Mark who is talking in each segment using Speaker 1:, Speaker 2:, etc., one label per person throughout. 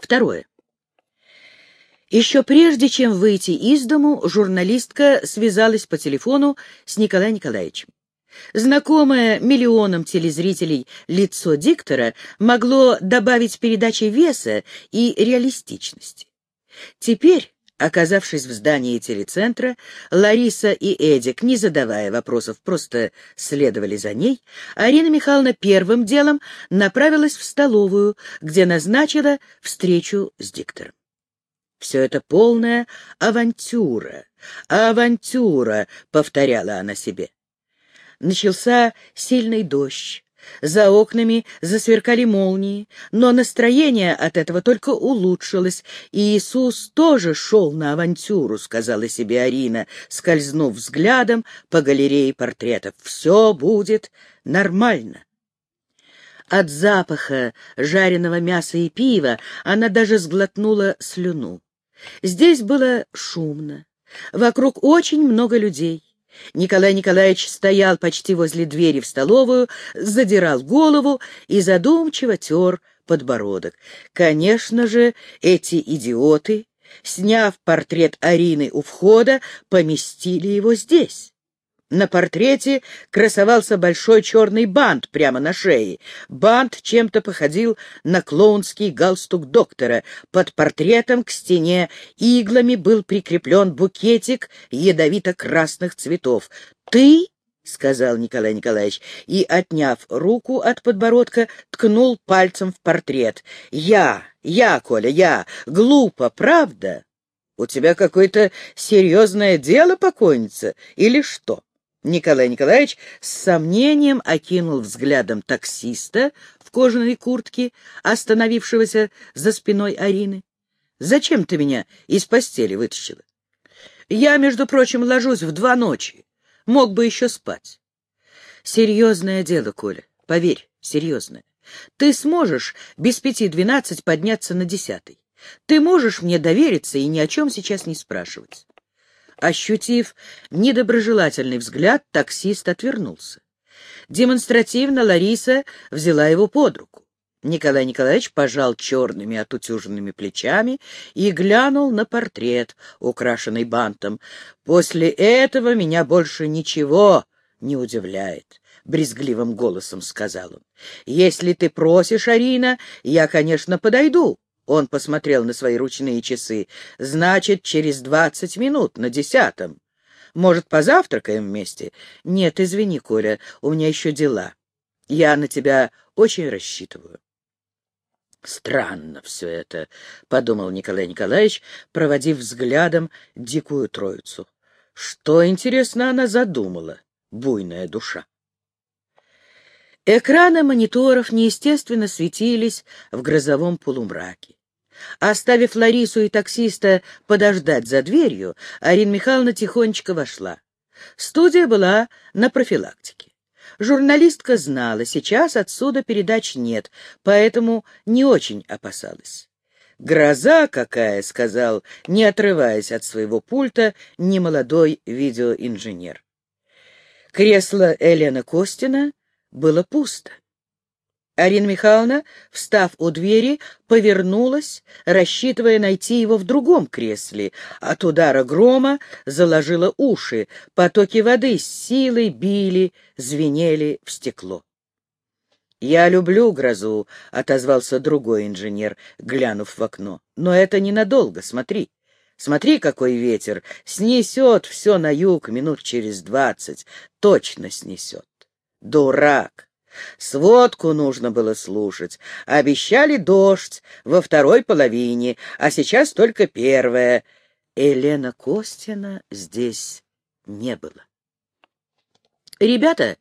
Speaker 1: Второе. Еще прежде, чем выйти из дому, журналистка связалась по телефону с Николаем Николаевичем. Знакомое миллионам телезрителей лицо диктора могло добавить передаче веса и реалистичности. Теперь, оказавшись в здании телецентра, Лариса и Эдик, не задавая вопросов, просто следовали за ней, Арина Михайловна первым делом направилась в столовую, где назначила встречу с диктором. Все это полная авантюра, авантюра, — повторяла она себе. Начался сильный дождь. За окнами засверкали молнии, но настроение от этого только улучшилось, и Иисус тоже шел на авантюру, сказала себе Арина, скользнув взглядом по галерее портретов. Все будет нормально. От запаха жареного мяса и пива она даже сглотнула слюну. Здесь было шумно. Вокруг очень много людей. Николай Николаевич стоял почти возле двери в столовую, задирал голову и задумчиво тер подбородок. Конечно же, эти идиоты, сняв портрет Арины у входа, поместили его здесь. На портрете красовался большой черный бант прямо на шее. Бант чем-то походил на клоунский галстук доктора. Под портретом к стене иглами был прикреплен букетик ядовито-красных цветов. «Ты?» — сказал Николай Николаевич, и, отняв руку от подбородка, ткнул пальцем в портрет. «Я, я, Коля, я. Глупо, правда? У тебя какое-то серьезное дело, покойница, или что?» Николай Николаевич с сомнением окинул взглядом таксиста в кожаной куртке, остановившегося за спиной Арины. «Зачем ты меня из постели вытащила? Я, между прочим, ложусь в два ночи. Мог бы еще спать». «Серьезное дело, Коля, поверь, серьезное. Ты сможешь без пяти двенадцать подняться на десятый. Ты можешь мне довериться и ни о чем сейчас не спрашивать. Ощутив недоброжелательный взгляд, таксист отвернулся. Демонстративно Лариса взяла его под руку. Николай Николаевич пожал черными отутюженными плечами и глянул на портрет, украшенный бантом. «После этого меня больше ничего не удивляет», — брезгливым голосом сказал он. «Если ты просишь, Арина, я, конечно, подойду. Он посмотрел на свои ручные часы. «Значит, через двадцать минут, на десятом. Может, позавтракаем вместе?» «Нет, извини, Коля, у меня еще дела. Я на тебя очень рассчитываю». «Странно все это», — подумал Николай Николаевич, проводив взглядом дикую троицу. «Что, интересно, она задумала, буйная душа?» Экраны мониторов неестественно светились в грозовом полумраке. Оставив Ларису и таксиста подождать за дверью, Арина Михайловна тихонечко вошла. Студия была на профилактике. Журналистка знала, сейчас отсюда передач нет, поэтому не очень опасалась. «Гроза какая!» — сказал, не отрываясь от своего пульта, немолодой видеоинженер. Кресло Елена Костина было пусто. Арина Михайловна, встав у двери, повернулась, рассчитывая найти его в другом кресле. От удара грома заложила уши, потоки воды с силой били, звенели в стекло. «Я люблю грозу», — отозвался другой инженер, глянув в окно. «Но это ненадолго, смотри. Смотри, какой ветер! Снесет все на юг минут через двадцать. Точно снесет. Дурак! Сводку нужно было слушать. Обещали дождь во второй половине, а сейчас только первая. Елена Костина здесь не было. «Ребята,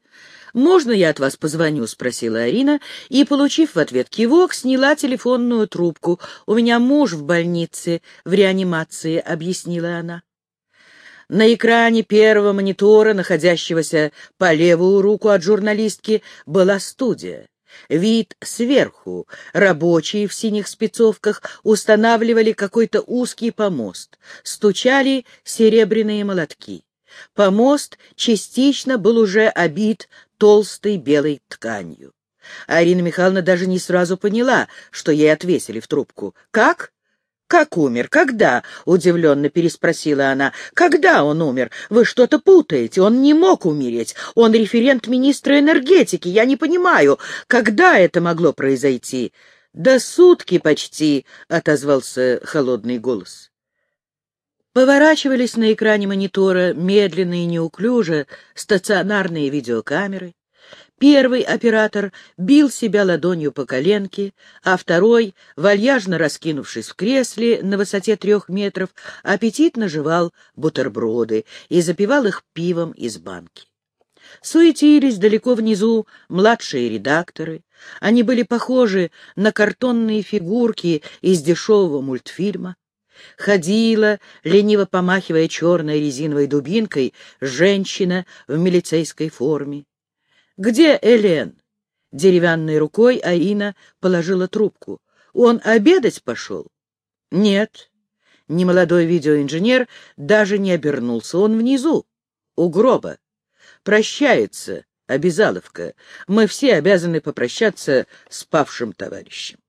Speaker 1: можно я от вас позвоню?» — спросила Арина, и, получив в ответ кивок, сняла телефонную трубку. «У меня муж в больнице, в реанимации», — объяснила она. На экране первого монитора, находящегося по левую руку от журналистки, была студия. Вид сверху. Рабочие в синих спецовках устанавливали какой-то узкий помост. Стучали серебряные молотки. Помост частично был уже обит толстой белой тканью. А Ирина Михайловна даже не сразу поняла, что ей отвесили в трубку. «Как?» «Как умер? Когда?» — удивленно переспросила она. «Когда он умер? Вы что-то путаете. Он не мог умереть. Он референт министра энергетики. Я не понимаю, когда это могло произойти?» «Да сутки почти», — отозвался холодный голос. Поворачивались на экране монитора медленно и неуклюже стационарные видеокамеры. Первый оператор бил себя ладонью по коленке, а второй, вальяжно раскинувшись в кресле на высоте трех метров, аппетитно жевал бутерброды и запивал их пивом из банки. Суетились далеко внизу младшие редакторы. Они были похожи на картонные фигурки из дешевого мультфильма. Ходила, лениво помахивая черной резиновой дубинкой, женщина в милицейской форме. «Где Элен?» Деревянной рукой Аина положила трубку. «Он обедать пошел?» «Нет». Немолодой видеоинженер даже не обернулся. Он внизу, у гроба. Прощается, обязаловка. Мы все обязаны попрощаться с павшим товарищем.